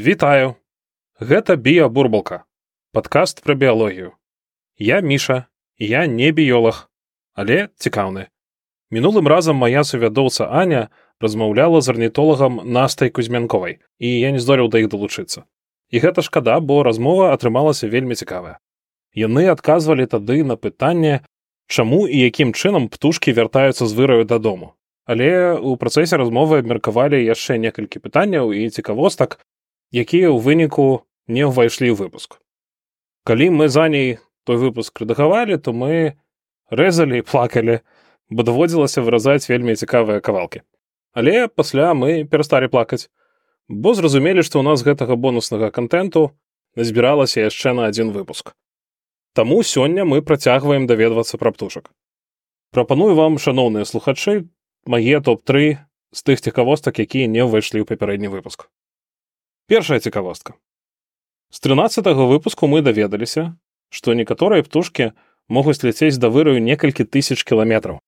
Вітаю. Гэта біябурбалка. Падкаст пра біялогію. Я міша, я не біёлаг, але цікаўны. Мінулым разам моя сувядоўца Аня размаўляла з арнітолагам настай кузьмянковай і я не здолеў да іх далучыцца. І гэта шкада, бо размова атрымалася вельмі цікавая. Яны адказвалі тады на пытанне, чаму і якім чынам птушкі вяртаюцца з выраю дадому. Але ў працэсе размовы абмеркавалі яшчэ некалькі пытанняў і цікавостак, якія ў выніку не ўвайшлі ў выпуск. Калі мы за ней той выпуск рэдагавалі, то мы рэзалі і плакалі, бо даводзілася выразаць вельмі цікавыя кавалкі. Але пасля мы перасталі плакаць, бо зразумелі, што ў нас гэтага бонуснага контенту назбіралася яшчэ на адзін выпуск. Таму сёння мы працягваем даведвацца пра птушак. Прапаную вам шаноўныя слухачы мае топ-3 з тых цікавостак, якія не ўвайшлі ў папярэдні выпуск. Першая цікавостка. З 13 выпуску мы даведаліся, што некаторыя птушкі могуць ляцець да выраю некалькі тысяч кіламетраў.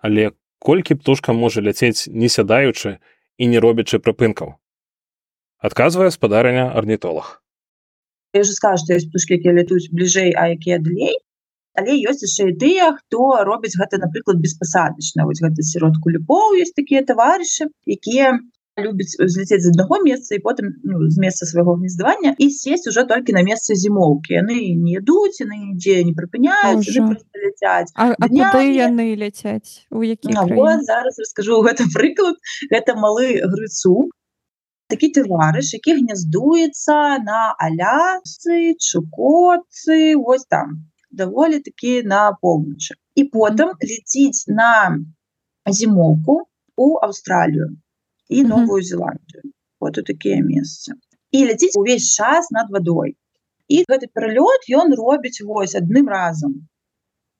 Але колькі птушка можа ляцець не сядаючы і не робячы прыпынкаў. Адказвае спадарня арнітолог. Я уже скажу, што ёсць птушкі, якія летуюць бліжэй, а якія далей. Але ёсць яшчэ і тыя, хто робіць гэта, напрыклад, беспасадачна. Вось гэта сіродку любоў ёсць такія таварышы, якія любіць зляцець з аднаго месца і потым ну, з месца свайго гнездавання і сесть уже толькі на месцы зімоўкі яны не ідуць яны нідзе не прыпыняюць ляцяць яны ляцяць у які зараз раскажу гэта прыклад гэта малы грыцу такі таварыш які гняздуецца на аляцы чукоцы вось там. Даволі такі на поўначы і потым леціць на зімоўку у Аўстралію і новую Зеландію вот такія месцы і ляціць увесь час над вадой і гэты пералёт ён робіць вось адным разам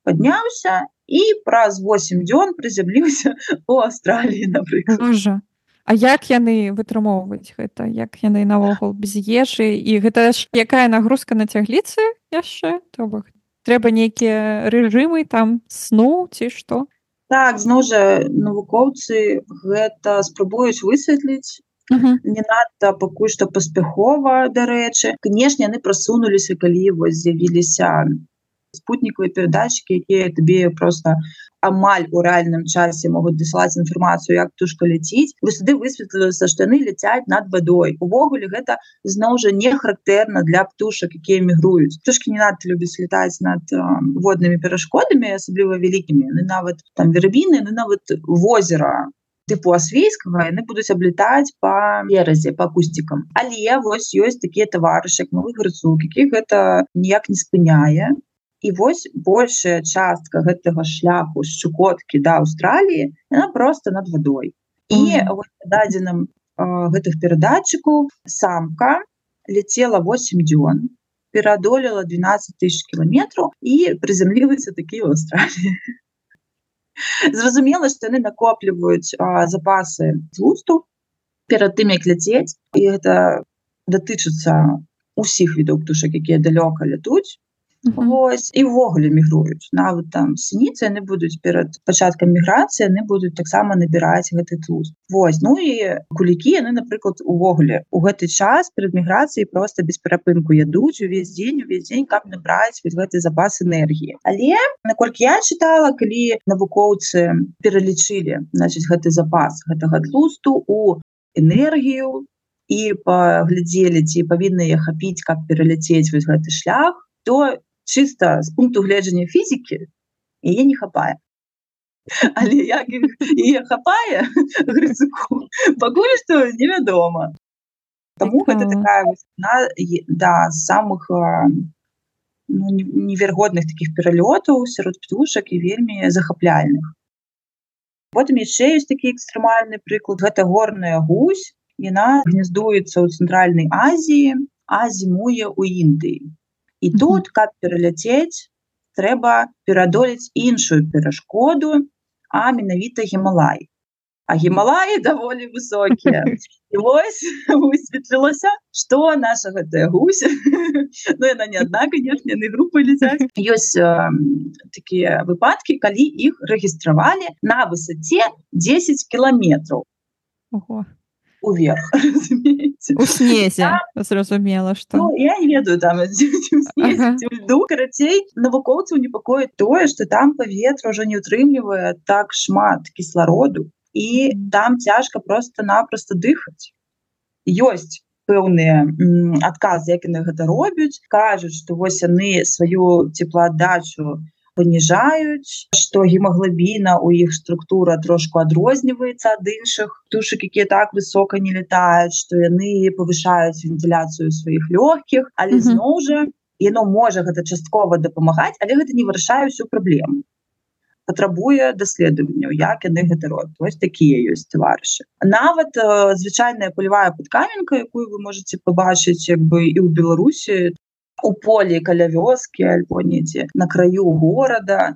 падняўся і праз 8 дзён прызямліўся у Аўстраліі напрыклад А як яны вытрымоўваюць гэта? Як яны наогул без ежы? І гэта ж якая нагрузка на цягліцы яшчэ? То бок трэба нейкія рэжымы там сну ці што так зноў жа навукоўцы гэта спрабуюць высветліць uh -huh. не надта пакуль што паспяхова дарэчы канешне яны прасунуліся калі вось з'явіліся спутнікавыя перадачкі якія табе просто амаль у рэальным часе могуць дасылаць інфармацыю як птушка ляціць вы сюды высветлілася што яны ляцяць над вадой. Увогуле гэта зноў жа не характэрна для птушак якія мігруюць. Птушкі не надта любяць летаць над э, воднымі перашкодамі асабліва вялікімі. Яны нават там верабіны яны нават возера тыпу асвейскага яны будуць аблітаць па беразе па кусцікам. Але вось ёсць такія таварышак новых грыцук якіх гэта ніяк не спыняе і вось большая частка гэтага шляху з чукоткі да Аўстраліі она просто над вадой. І mm дадзеным гэтых перадатчыкаў самка летела 8 дзён перадолела 12 тысяч кіламетраў і прызямліваецца такі ў Аўстраліі. Зразумела што яны накопліваюць запасы злусту перад тым як ляцець. І гэта датычыцца усіх відаў птушак якія далёка летуць Вось і ўвогуле мігруюць нават там сініцы яны будуць перад пачаткам міграцыі яны будуць таксама набіраць гэты тлус Вось ну і кулікі яны напрыклад увогуле у гэты час перад міграцыяй просто без перапынку ядуць увесь дзень увесь дзень каб набраць вось гэты запас энергіі але наколькі я чытала калі навукоўцы пералічылі значит гэты запас гэтага тлусту у энергію і паглядзелі ці павінны хапіць каб пераляцець вось гэты шлях то чыста з пункту гледжання фізікі яе не хапае але як яе хапае пакуль што невядома Таму гэта такая на да самых ну, неверагодных таких пералётаў сярод птушак і вельмі захапляльных потым яшчэ ёсць такі экстрэмальны прыклад гэта горная гусь яна гнездуецца ў цэнтральнай Азіі а зімуе ў Індыі і тут каб пераляцець трэба перадолець іншую перашкоду а менавіта гімалай. А гімалаі даволі высокія высветлілася что наша гэтая гусь. Ну, яна не одна конечно групы летяць ёсць э, такія выпадкі калі іх рэгістравалі на высоце 10 кіламетраў уверх у снезе зразумела что. Ну, я не ведаю там ага. карацей навукоўцаў непакоіць тое что там паветра уже не утрымлівае так шмат кіслароду і там цяжка просто-напросто дыхаць ёсць пэўныя адказы як яны гэта робяць. Кажуць што вось яны сваю цеплоаддачу паніжаюць што гемаглабіна у іх структура трошку адрозніваецца ад іншых тушак якія так высока не летаюць што яны павышаюць вентыляцыю сваіх лёгкіх. Але зноў жа яно можа гэта часткова дапамагаць але гэта не вырашае всю праблему. Патрабуе даследаванняў як яны гэта робяць. Вось такія ёсць таварышы. Нават э, звычайная палявая падкаменка якую вы можете пабачыць як бы і ў беларусі у полі каля вёскі альбо недзе на краю горада.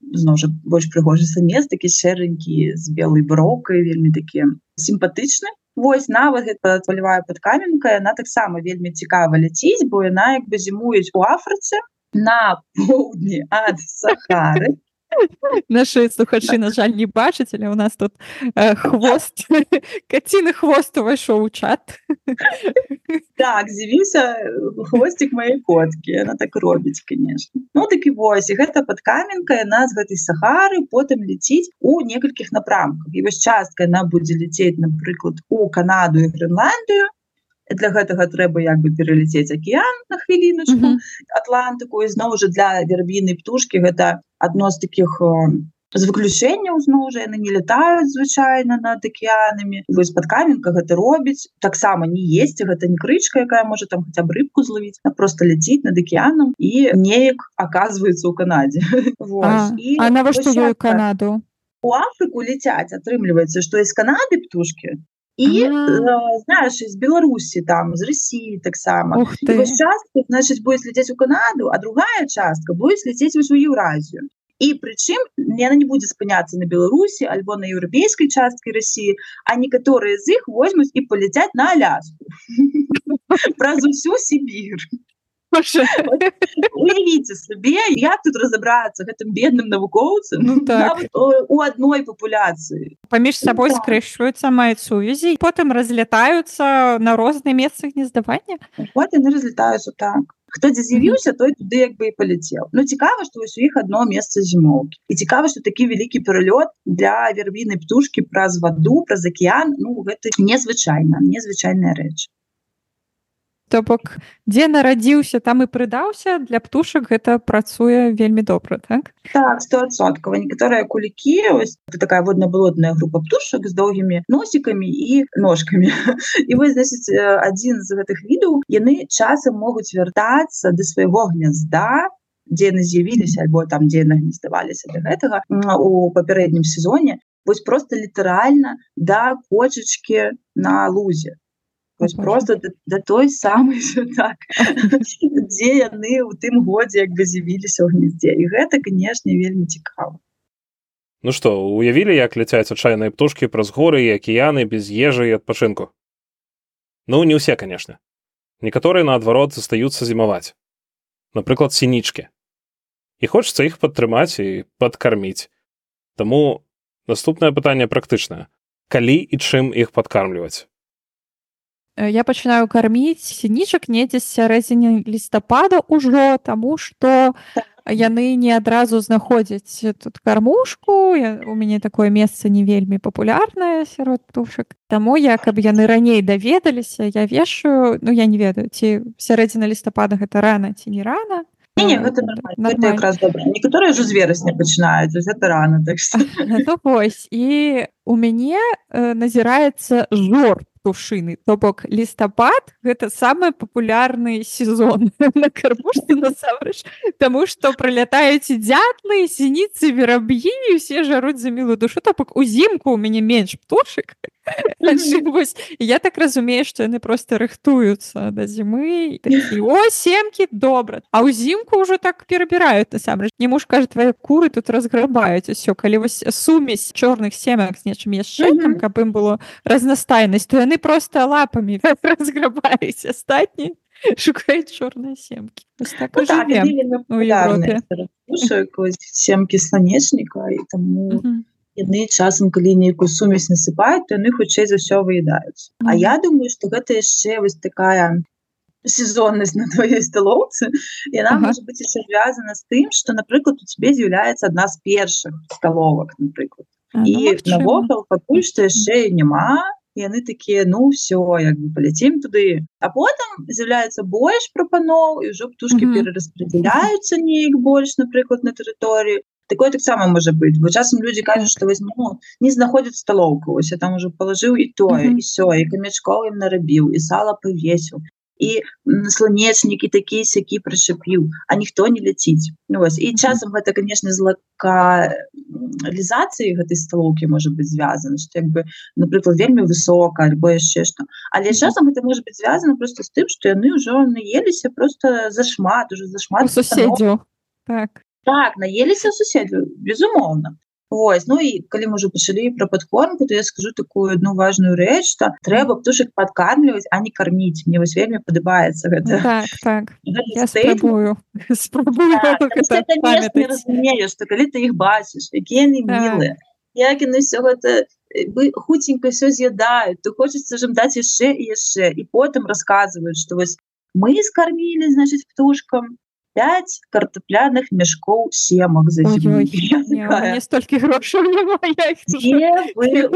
Зноў жа больш прыгожы мест такі шэренькі з белой броўкай вельмі такі сімпатычны. Вось нават гэта палявая падкаменка яна таксама вельмі цікава ляціць бо яна як бы зімуюць у афрыцы на поўдні ад сахары Наши слухачы на жаль не бачаць але у нас тут э, хвост. Каціны хвост увайшоў у чат. Так з'явіўся хвостик моей коткі она так робіць конечно. Ну такі вось гэта под каменка яна з гэтай сахары потым ліціць у некалькіх напрамках і вось частка она будзе ліцець напрыклад у Канаду і Грэнландію для гэтага трэба як бы пераліцець акеан на хвіліночку mm -hmm. Атлантыку. І зноў жа для вербіны птушки гэта адно з таких з выключэнняў зноў жа яны не летаюць звычайна над акеанамі вось под каменка гэта робіць. Таксама не есть гэта не крычка якая можа там хотя бы рыбку зловіць а просто ляціць над акеанам і неяк оказывается у Канадзе навошта Канаду? У Афрыку летяць атрымліваецца што из Канады птушки і э, знаешь из беларусі там з Росіі таксама частка значит будет лететь у Канаду а другая частка будет лететь у Еўразію і прычым яна не будзе спыняцца на беларусі альбо на еўрапейскай часткі Росіі а некаторыя з іх возьмуць і паляцяць на аляску. Праз усю Сібір уявіце сабе як тут разабрацца гэтым бедным навукоўцам ну, так. у адной папуляцыі паміж сабой так. скрэшваюцца маюць сувязі потым разлятаюцца на розныя месцы гнездавання вот яны разлетаюцца так. Хто дзе з'явіўся той туды як бы і паляцеў Ну цікава што вось у іх одно месца зімоўкі і цікава што такі вялікі пералёт для вербіны птушки праз ваду праз акеан Ну гэта незвычайна незвычайная рэч То бок дзе нарадзіўся там і прыдаўся для птушак гэта працуе вельмі добра так? Так стосоткава некаторыя кулікі ось такая водна-балотная група птушак з доўгімі носікамі і ножкамі. І вы значыць адзін з гэтых відаў яны часам могуць вяртацца да свайго гнязда дзе яны з'явіліся альбо там дзе яны гнездаваліся да гэтага у папярэднім сезоне вось просто літаральна да кочачки на лузе Вось просто да, да той самай так дзе яны ў тым годзе як бы з'явіліся ў гнездзе і гэта канешне вельмі цікава Ну што уявілі як ляцяць адчайныя птушкі праз горы і акіяны без ежы і адпачынку Ну не ўсе конечно. Некаторыя наадварот застаюцца зімаваць напрыклад сінічкі і хочацца іх падтрымаць і падкарміць Таму наступнае пытанне практычнае калі і чым іх падкармліваць я пачынаю карміць сінічак недзе сярэдзіне лістапада ўжо таму што яны не адразу знаходзяць тут кармушку я, у мяне такое месца не вельмі папулярнае сярод птушак Таму я каб яны раней даведаліся я вешаю ну я не ведаю ці сярэдзіна лістапада гэта рана ці не рана некаторыя ўжо з верасня пачынаюць гэта рана так вось і у мяне э, назіраецца жор птушыны то бок лістапад гэта самы папулярны сезон. На карбушцы насамрэч Таму што прылятаюць і дзятлы сініцы вераб'і усе жаруць за мілую душу. То бок узімку у мяне менш птушак вось я так разумею што яны просто рыхтуюцца да зімы о семкі добра а ўзімку ўжо так перабіраюць насамрэч не муж кажа твае куры тут разграбаюць усё калі вось сумесь чорных семяк з нечым яшчэ там каб ім было разнастайнасць то яны просто лапамі разграбаюць астатні шукаюць чорныя семкі так ну, так, семкі сланечніка і таму яны часам калі нейкую сумесь насыпаюць то яны хутчэй за ўсё выядаюць А я думаю что гэта яшчэ вось такая сезоннасць на твоей сталоўцы яна ага. может быть еще звязана з тым что напрыклад у тебе з'яўляецца адна з першых сталовак напрыклад і навокал пакуль што яшчэ няма яны такія ну все як бы паляцім туды а потым з'яўляецца больш прапаноў і ўжо птушки mm -hmm. перараспределяюцца неяк больш напрыклад на тэрыторыі такое таксама можа быть. Бо часам люди кажуць что возьму ну, не знаходзяць сталоўку ось я там уже положыў і тое mm -hmm. і все і камячков ім нарабіў і сала повесіў і сланечнікі такі сякі прышыпіў а ніхто не ляціць ну, вось і часам гэта конечно злакалізацыі гэтай сталоўкі можа быть звязана что як бы напрыклад вельмі высока альбо яшчэ что але часам это может быть звязано просто з тым что яны ўжо наеліся просто зашмат уже зашмат суседзяў так так наеліся суседзю безумоўна Вось ну і калі мы уже пачалі про подкормку то я скажу такую одну важную рэч что трэба птушек подкармліваць а не карміць мне вось вельмі падабаецца гэта так, так. спрабую что калі ты іх бачыш якія яны мілыя як яны все гэта вы хуценька все з'ядаюць то хочется жым даць яшчэ і яшчэ і потым рассказываюць что вось мы скармілі значит птушкам 5 картопляных мяшкоў семак за столькі грошаў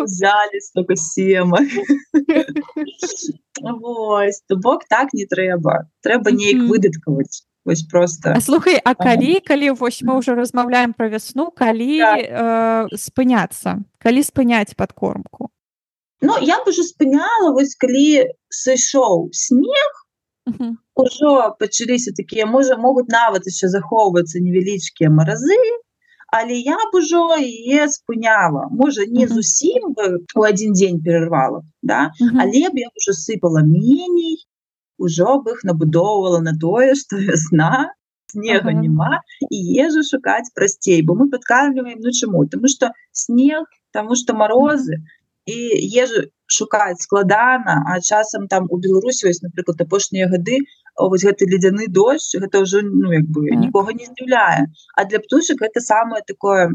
взяли столько семак бок так не трэба трэба неяк выдаткаваць вось просто. А, слухай А калі калі вось мы уже размаўляем про вясну калі так. э, спыняцца калі спыняць подкормку Ну я бы уже спыняла вось калі сышоў снег Ужо пачаліся такія можа могуць нават яшчэ захоўвацца невялічкія маразы, але я б ужо е спыняла можа не зусім у адзін дзень перарвала да але б я уже сыпала меней ужо б іх набудоўвала на тое што вясна снега ага. няма і ежу шукаць прасцей бо мы падкармліваем ну чаму тому что снег тому что морозы і ежу шукаць складана а часам там у беларусі вось напрыклад апошнія гады вось гэты ледзяны дождь гэта ўжо ну як бы нікога не здзіўляе. А для птушек это самое такое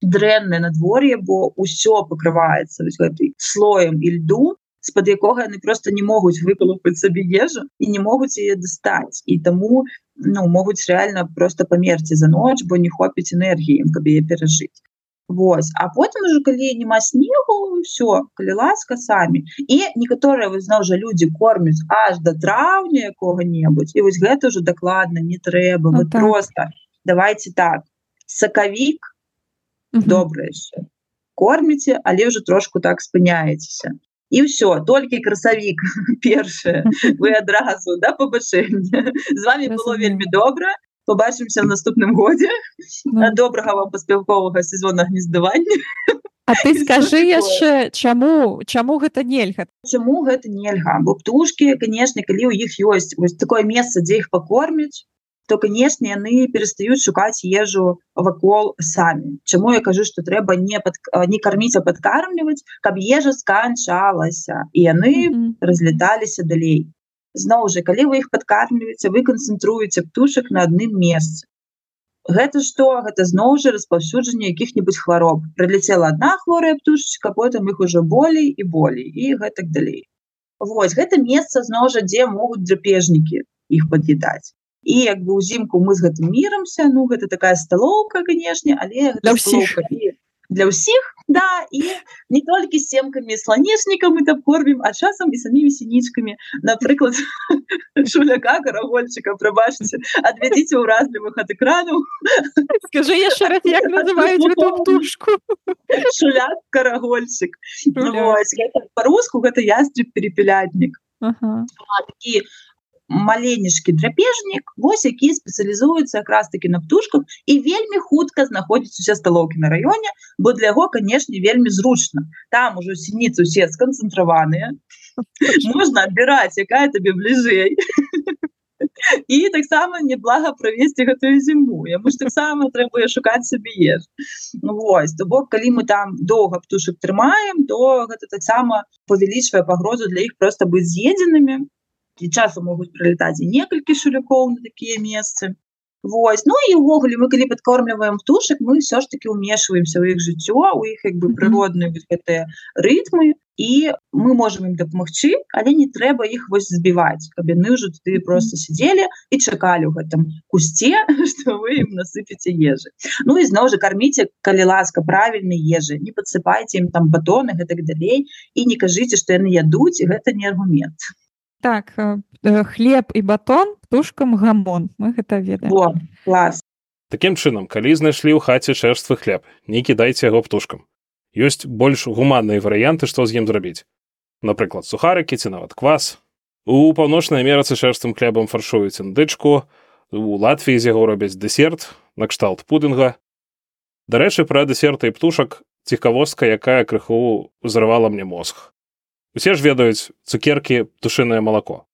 дрэннае надвор'е бо ўсё пакрываецца гэтай слоем і льду з-пад якога яны просто не могуць выкалупаць сабе ежу і не могуць яе дастаць. І таму ну могуць реально просто памерці за ноч бо не хопіць энергіі каб яе перажыць Вось а потым уже калі няма снегу все калі ласка самі і некаторыя вы зноў жа людзі кормяць аж да траўня якога-небудзь і вось гэта уже дакладна не трэба вот так. просто давайте так. Сакавік добра яшчэ корміце але ўжо трошку так спыняецеся і ўсё толькі красавік першае вы адразу да пабачэння з вами было вельмі добра побачимся в наступным годзе ну. добрага вам паспяховага сезона гнездавання А ты скажи яшчэ чаму чаму гэта нельга Чаму гэта нельга бо птушки конечно калі у іх ёсць вось такое месца дзе іх пакорміць то конечно яны перастаюць шукаць ежу вакол самі. Чаму я кажу что трэба не под не карміць а падкармліваць каб ежа сканчалася і яны mm -hmm. разлеталіся далей зноў жа калі вы іх падкармліваеце вы канцэнтруеце птушак на адным месцы. Гэта што? Гэта зноў жа распаўсюджанне якіх-нибудь хвароб. Прыляцела одна хворая птушечка потым іх уже болей і болей і гэтак далей. Вось гэта месца зноў жа дзе могуць драпежнікі іх пад'едаць і як бы ўзімку мы з гэтым мірымся ну гэта такая сталоўка канешне але для ўсіх для ўсіх да і не толькі семкамі сланечнікам мы там кормім а часам і самімі сінічкамі напрыклад шуляка карагольчыка прабачце адвядзіце ўразлівых ад экрану скажи яшчэ раз як называюць птушку. Шуляк карагольчык ну, по-руску гэта ястреб перепеляднік такі маленечкі драпежнік вось які спецыялізуецца якраз таки на птушках і вельмі хутка знаходзіць усе сталоўкі на раёне бо для яго канешне вельмі зручна там ужо сініцы усе сканцэнтраваныя можна адбіраць якая табе бліжэй і таксама неблага правесці гэтую зіму яму ж таксама трэба шукаць сабе еш Вось то бок калі мы там доўга птушак трымаем то гэта таксама павялічвае пагрозу для іх просто быць з'едзенымі і часу могуць прылетаць і некалькі шулякоў на такія месцы. Вось. Ну і ўвогуле мы калі падкормліваем птушак мы все ж таки умешваемся ў іх жыццё у іх як бы прыродныя гэтыя рытмы і мы можем ім дапамагчы але не трэба іх вось збіваць каб яны ўжо ты просто сидзелі і чакалі ў гэтым кусце что вы ім насыпеце ежы. Ну і зноў жа карміце калі ласка правільнай ежы. Не подсыпайце ім там батоны гэтак далей і не кажыце што яны ядуць гэта не аргумент так хлеб і батон птушкам гамон мы гэта ведаем. Клас Такім чынам калі знайшлі ў хаце чэрствы хлеб не кідайце яго птушкам. Ёсць больш гуманныя варыянты што з ім зрабіць. Напрыклад сухарыкі ці нават квас. У паўночнай амерыцы шэрстым хлебам фаршуюць індычку у Латвіі з яго робяць дэсерт накшталт пудынга. Дарэчы пра дэсерты і птушак цікавостка якая крыху узрывала мне мозг Усе ж ведаюць цукеркі птушынае малако.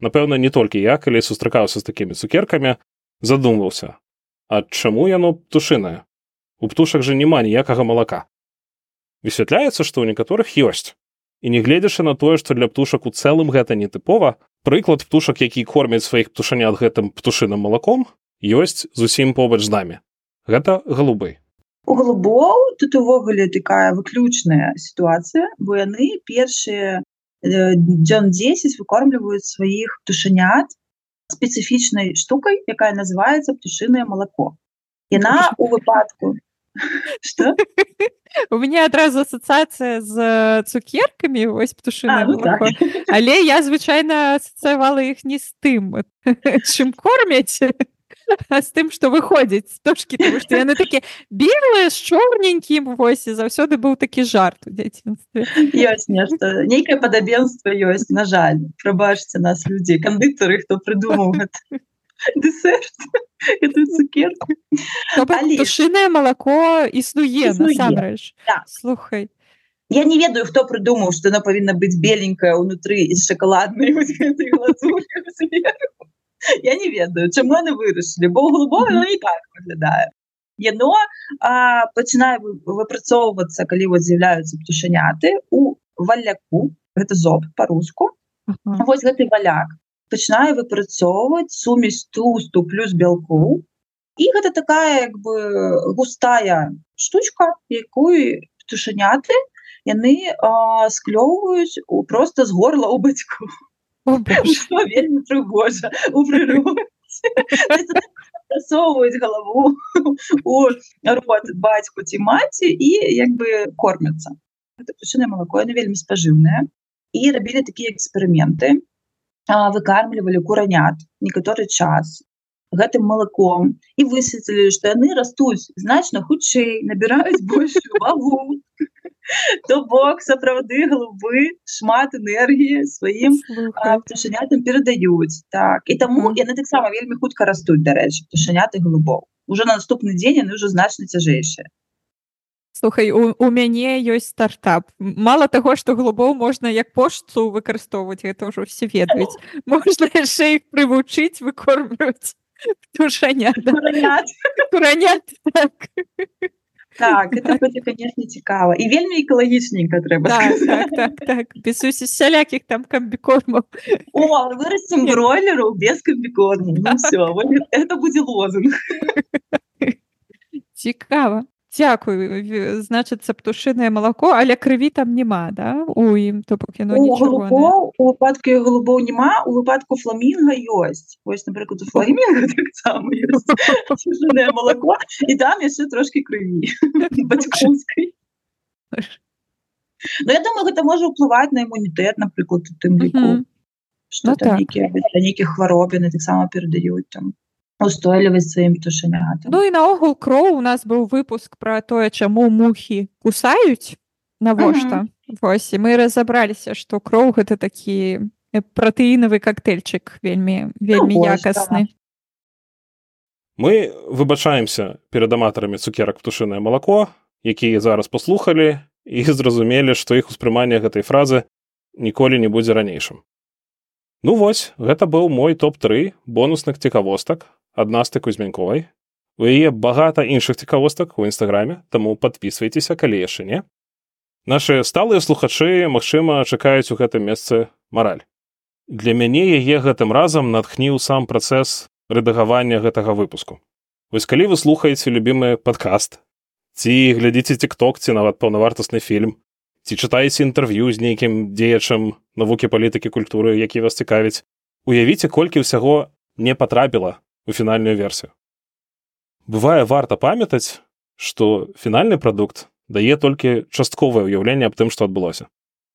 Напэўна, не толькі я, калі сустракаўся з такімі цукеркамі, задумваўся, А чаму яно птушынае? У птушак жа няма ніякага малака. Высвятляецца, што ў некаторых ёсць. І не гледзячы на тое, што для птушак у цэлым гэта не тыпова, прыклад птушак, які кормяць сваіх птушанят гэтым птушыным малаком, ёсць зусім побач з намі. Гэта галубы. У голубоў тут увогуле такая выключная сітуацыя. Бо яны першыя дзён 10 выкормліваюць сваіх птушанят спецыфічнай штукай якая называется птушынае малако. Яна у выпадку что у меня адразу асацыяцыя з цукеркамі вось птушына ну, так. але я звычайна асацыявала іх не з тым чым кормяць з тым што выходзіць стожкі тому што яны такі белыя з чорненькім вось і заўсёды быў такі жарт у дзяцінстве ёсць нешта нейкае падабенства ёсць на жаль. Прабачце нас людзі кандытары хто прыдумаў цукершынае малако існуе насамрэч. Слухай. Я не ведаю хто прыдумаў што яно павінна быць беленькая ўнутры з шакаладнай я не ведаю чаму яны вырашылі бо глубоко mm -hmm. не так выглядае яно пачынае выпрацоўвацца калі вот з'яўляюцца птушаняты у валяку гэта зоб по-руску. Uh -huh. вось гэты валяк. Пачынае выпрацоўваць сумесь тусту плюс белку і гэта такая як бы густая штучка якую птушаняты яны склёўваюць просто з горла у бацьку вельмі прыгожа у прысоўваюць галаву у рот бацьку ці маці і як бы кормяцца прычына малако яны вельмі спажыўнае і рабілі такія эксперыменты выкармлівалі куранят некаторы час гэтым малаком і высветлілі што яны растуць значна хутчэй набіраюць большую вагу то бок сапраўды голубы шмат энергіі сваім птушанятам перадаюць так і таму яны таксама вельмі хутка растуць дарэчы птушаняты голубоў уже на наступны дзень яны ўжо значна цяжэйшыя Слухай у, у мяне ёсць стартап. Мало таго што глубоў можна як поштцу выкарыстоўваць гэта ўжо все ведаюць можна яшчэ іх прывучыць выкормваць птушанят куранят так так это будзе конечно цікава і вельмі экалагічненька трэба так, так, так, так. без сялякіх там камбікормаў вырасцем бройлеру без камбікорму ну, все это будзе лозунг. Цікава Дякую. Значыцца птушынае малако але крыві там няма да? У ім то бок яно у выпадку голубоў няма у выпадку фламінга ёсць вось напрыклад у фламінга малако і там яшчэ трошки крыві Ну я думаю гэта можа ўплываць на імунітэт напрыклад у тым ліку что там нейкіх хвароб яны таксама перадаюць там устойлівасць сваім птушанятам Ну і наогул кроў у нас быў выпуск пра тое чаму мухі кусаюць навошта Вось і мы разабраліся што кроў гэта такі пратэінавы коктейльчык вельмі вельмі ну, якасны Мы выбачаемся перад аматарамі цукерак птушынае малако якія зараз паслухалі і зразумелі што іх успрыманне гэтай фразы ніколі не будзе ранейшым Ну вось гэта быў мой топ-3 бонусных цікавостак адна з кузьмянковай у яе багата іншых цікавостак у нстаграме таму подписывайтеся калі яшчэ не. Наши сталыя слухачы магчыма чакаюць у гэтым месцы мараль. Для мяне яе гэтым разам натхніў сам працэс рэдагавання гэтага выпуску. Вось калі вы слухаеце любімы падкаст, ці глядзіце тикток ці нават паўнавартасны фільм, ці чытаеце інтэрв'ю з нейкім дзеячам навукі палітыкі культуры, які вас цікавіць, уявіце, колькі ўсяго не патрапіла у фінальную версію. Бывае варта памятаць, што фінальны прадукт дае толькі частковае ўяўленне аб тым, што адбылося.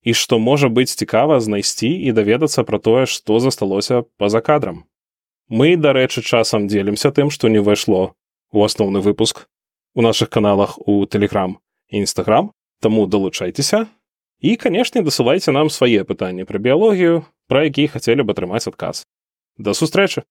І што можа быць цікава знайсці і даведацца пра тое, што засталося па-за кадрам. Мы, дарэчы, часам дзелімся тым, што не ўвайшло у асноўны выпуск у нашых каналах у Тэлеграм і Інстаграм, таму далучайцеся. І, канешне, дасылайце нам свае пытанні пра біялогію, пра які хацелі б атрымаць адказ. Да сустрэчы!